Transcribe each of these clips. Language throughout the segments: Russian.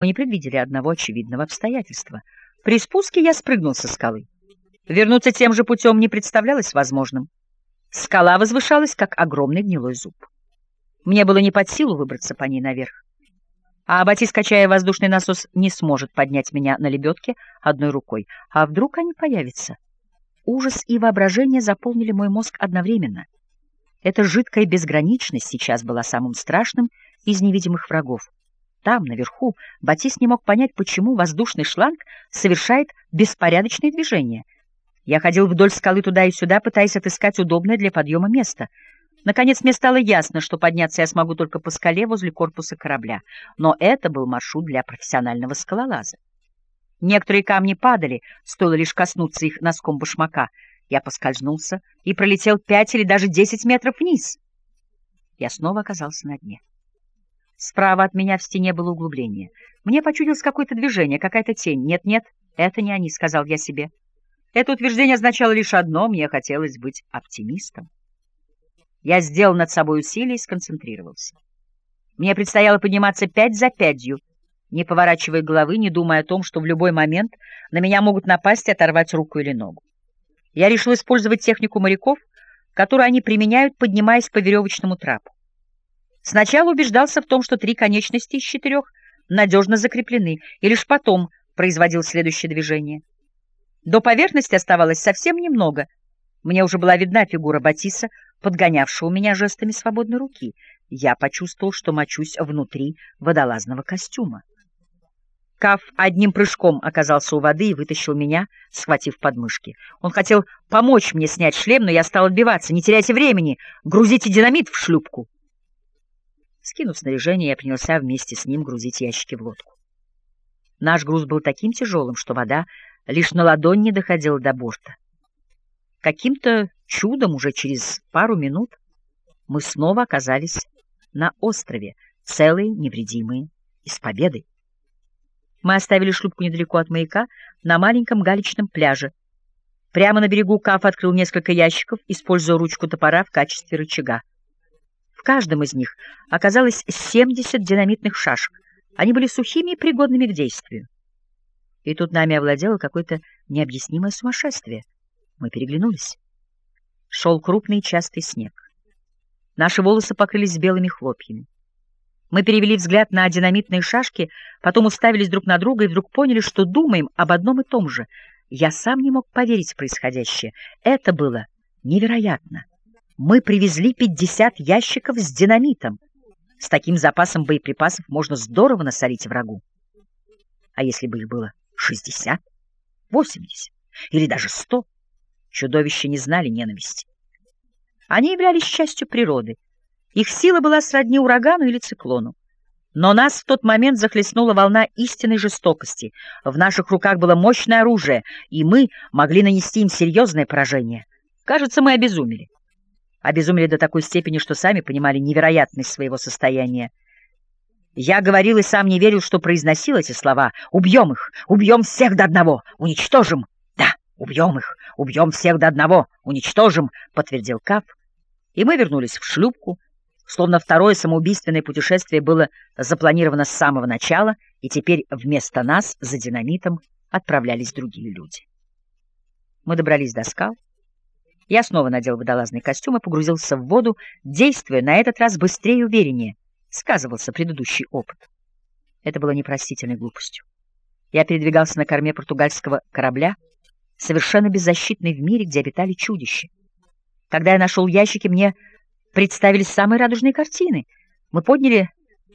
Мы не предвидели одного очевидного обстоятельства. При спуске я спрыгнул со скалы. Вернуться тем же путем не представлялось возможным. Скала возвышалась, как огромный гнилой зуб. Мне было не под силу выбраться по ней наверх. А Аббатис, качая воздушный насос, не сможет поднять меня на лебедке одной рукой. А вдруг они появятся? Ужас и воображение заполнили мой мозг одновременно. Эта жидкая безграничность сейчас была самым страшным из невидимых врагов. Там, наверху, Батис не мог понять, почему воздушный шланг совершает беспорядочные движения. Я ходил вдоль скалы туда и сюда, пытаясь отыскать удобное для подъема место — Наконец мне стало ясно, что подняться я смогу только по скале возле корпуса корабля, но это был маршрут для профессионального скалолаза. Некоторые камни падали, стоило лишь коснуться их носком башмака. Я поскользнулся и пролетел пять или даже десять метров вниз. Я снова оказался на дне. Справа от меня в стене было углубление. Мне почудилось какое-то движение, какая-то тень. «Нет-нет, это не они», — сказал я себе. Это утверждение означало лишь одно — мне хотелось быть оптимистом. Я сделал над собой усилие и сконцентрировался. Мне предстояло подниматься пять за пятью, не поворачивая головы, не думая о том, что в любой момент на меня могут напасть и оторвать руку или ногу. Я решил использовать технику моряков, которую они применяют, поднимаясь по веревочному трапу. Сначала убеждался в том, что три конечности из четырех надежно закреплены, и лишь потом производил следующее движение. До поверхности оставалось совсем немного. Мне уже была видна фигура Батиса, подгонявшего меня жестами свободной руки. Я почувствовал, что мочусь внутри водолазного костюма. Каф одним прыжком оказался у воды и вытащил меня, схватив подмышки. Он хотел помочь мне снять шлем, но я стал отбиваться. «Не теряйте времени! Грузите динамит в шлюпку!» Скинув снаряжение, я принялся вместе с ним грузить ящики в лодку. Наш груз был таким тяжелым, что вода лишь на ладонь не доходила до борта. Каким-то чудом уже через пару минут мы снова оказались на острове, целые, невредимые и с победой. Мы оставили шлюпку недалеко от маяка, на маленьком галечном пляже. Прямо на берегу Каф открыл несколько ящиков, используя ручку топора в качестве рычага. В каждом из них оказалось 70 динамитных шашек. Они были сухими и пригодными к действию. И тут нами овладело какое-то необъяснимое сумасшествие — мы переглянулись. Шел крупный частый снег. Наши волосы покрылись белыми хлопьями. Мы перевели взгляд на динамитные шашки, потом уставились друг на друга и вдруг поняли, что думаем об одном и том же. Я сам не мог поверить в происходящее. Это было невероятно. Мы привезли 50 ящиков с динамитом. С таким запасом боеприпасов можно здорово насолить врагу. А если бы их было 60, 80 или даже 100? Чудовища не знали ненависти. Они являлись частью природы. Их сила была сродни урагану или циклону. Но нас в тот момент захлестнула волна истинной жестокости. В наших руках было мощное оружие, и мы могли нанести им серьезное поражение. Кажется, мы обезумели. Обезумели до такой степени, что сами понимали невероятность своего состояния. Я говорил и сам не верил, что произносил эти слова. «Убьем их! Убьем всех до одного! Уничтожим!» «Убьем их! Убьем всех до одного! Уничтожим!» — подтвердил Каф. И мы вернулись в шлюпку, словно второе самоубийственное путешествие было запланировано с самого начала, и теперь вместо нас за динамитом отправлялись другие люди. Мы добрались до скал. Я снова надел водолазный костюм и погрузился в воду, действуя на этот раз быстрее и увереннее. Сказывался предыдущий опыт. Это было непростительной глупостью. Я передвигался на корме португальского корабля, совершенно беззащитный в мире, где обитали чудища. Когда я нашел ящики, мне представились самые радужные картины. Мы подняли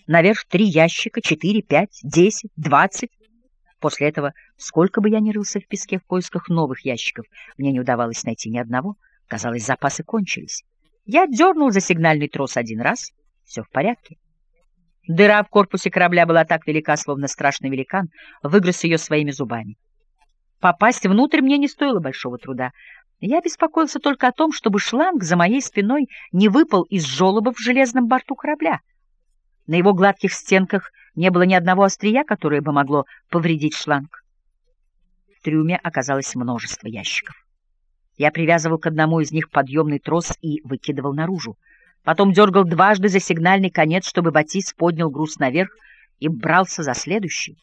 наверх три ящика, четыре, пять, десять, двадцать. После этого, сколько бы я ни рылся в песке в поисках новых ящиков, мне не удавалось найти ни одного. Казалось, запасы кончились. Я дернул за сигнальный трос один раз. Все в порядке. Дыра в корпусе корабля была так велика, словно страшный великан выгрыз ее своими зубами. Попасть внутрь мне не стоило большого труда. Я беспокоился только о том, чтобы шланг за моей спиной не выпал из желоба в железном борту корабля. На его гладких стенках не было ни одного острия, которое бы могло повредить шланг. В трюме оказалось множество ящиков. Я привязывал к одному из них подъемный трос и выкидывал наружу. Потом дергал дважды за сигнальный конец, чтобы Батис поднял груз наверх, и брался за следующий.